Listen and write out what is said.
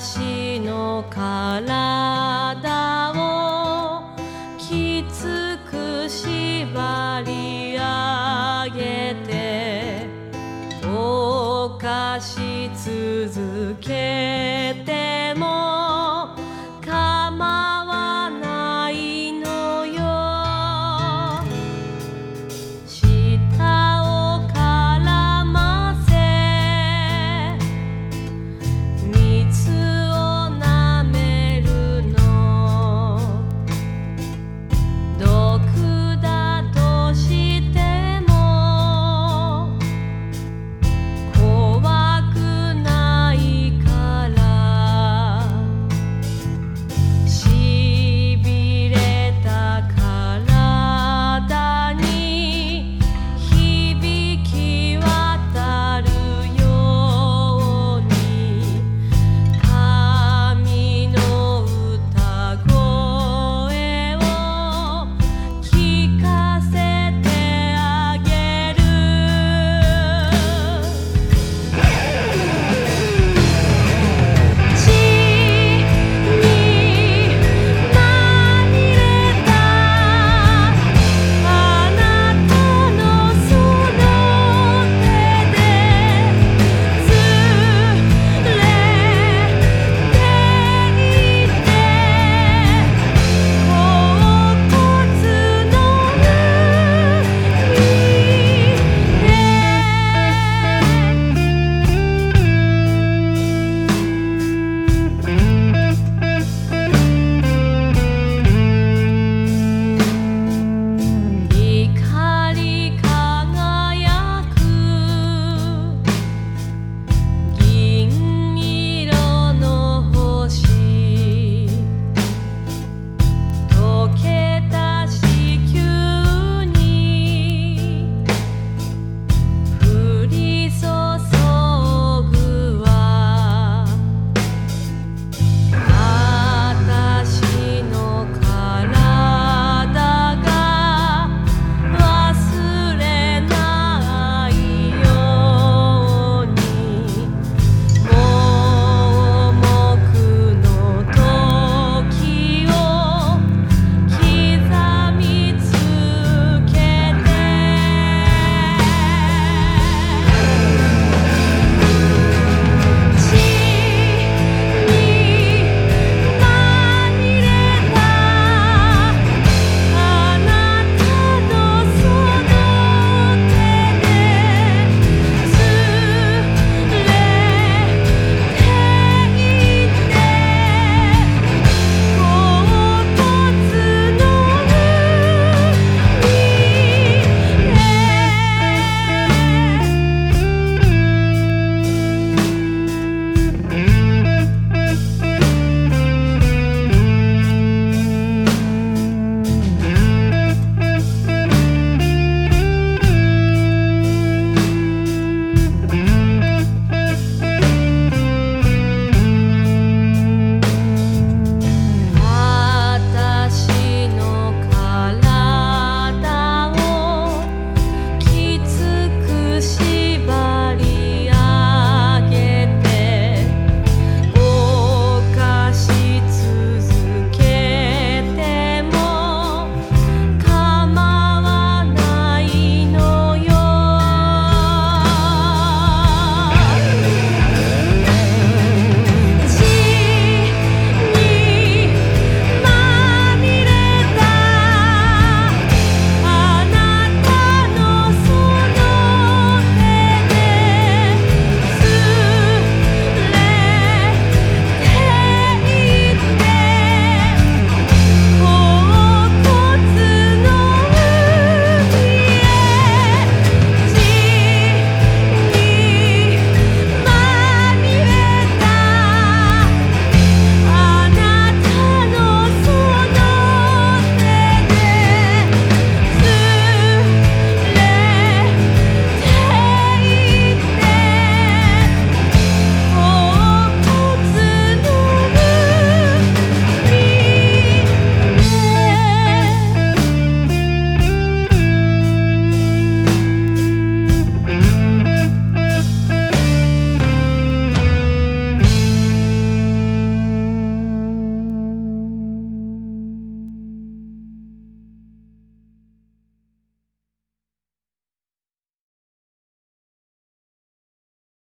私の体をきつく縛り上げておかし続けて。